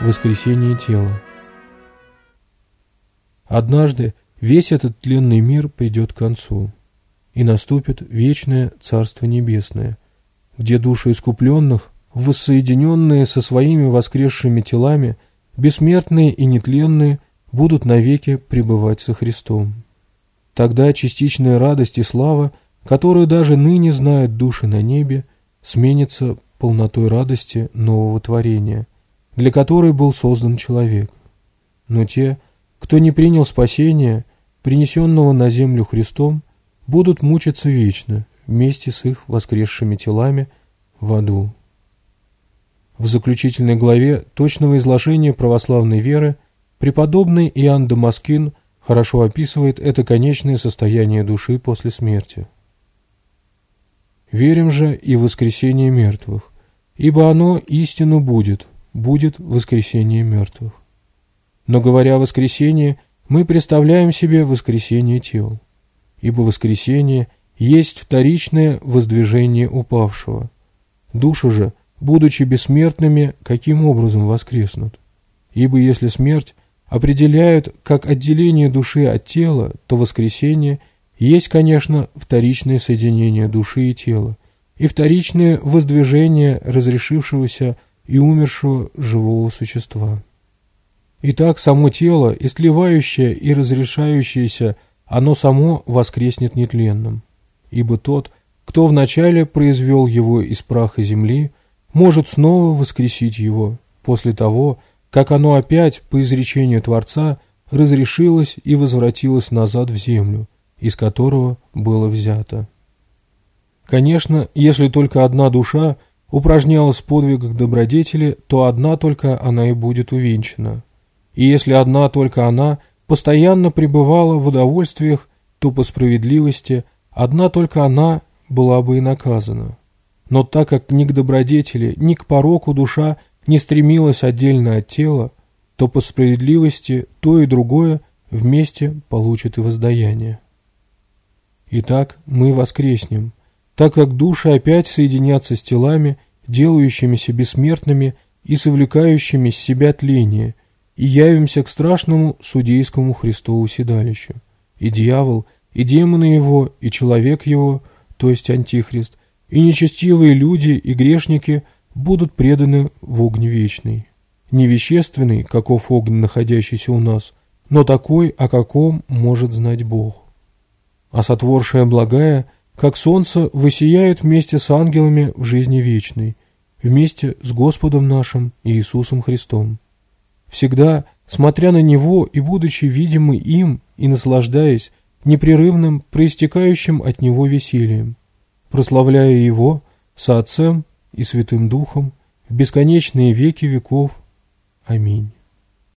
воскресение тела. Однажды весь этот тленный мир придет к концу, и наступит вечное Царство Небесное, где души искупленных, воссоединенные со своими воскресшими телами, бессмертные и нетленные, будут навеки пребывать со Христом. Тогда частичная радость и слава, которую даже ныне знают души на небе, сменится полнотой радости нового творения – для которой был создан человек. Но те, кто не принял спасения, принесенного на землю Христом, будут мучиться вечно вместе с их воскресшими телами в аду. В заключительной главе точного изложения православной веры преподобный Иоанн Дамаскин хорошо описывает это конечное состояние души после смерти. «Верим же и в воскресение мертвых, ибо оно истину будет, будет воскресение мертвых. Но говоря о воскресении, мы представляем себе воскресение тел, ибо воскресение есть вторичное воздвижение упавшего. Души же, будучи бессмертными, каким образом воскреснут? Ибо если смерть определяют как отделение души от тела, то воскресение есть, конечно, вторичное соединение души и тела, и вторичное воздвижение разрешившегося и умершего живого существа. Итак, само тело, и сливающее, и разрешающееся, оно само воскреснет нетленным. Ибо тот, кто вначале произвел его из праха земли, может снова воскресить его, после того, как оно опять, по изречению Творца, разрешилось и возвратилось назад в землю, из которого было взято. Конечно, если только одна душа – упражнялась в подвигах добродетели, то одна только она и будет увенчана. И если одна только она постоянно пребывала в удовольствиях, то по справедливости одна только она была бы и наказана. Но так как ни к добродетели, ни к пороку душа не стремилась отдельно от тела, то по справедливости то и другое вместе получит и воздаяние. Итак, мы воскреснем – так как души опять соединятся с телами, делающимися бессмертными и совлекающими с себя тление, и явимся к страшному судейскому Христову седалищу. И дьявол, и демоны его, и человек его, то есть антихрист, и нечестивые люди, и грешники будут преданы в огонь вечный. Не вещественный, каков огонь, находящийся у нас, но такой, о каком может знать Бог. А сотворшая благая – как солнце, высияет вместе с ангелами в жизни вечной, вместе с Господом нашим Иисусом Христом. Всегда, смотря на Него и будучи видимы им и наслаждаясь непрерывным, проистекающим от Него весельем, прославляя Его со Отцем и Святым Духом в бесконечные веки веков. Аминь.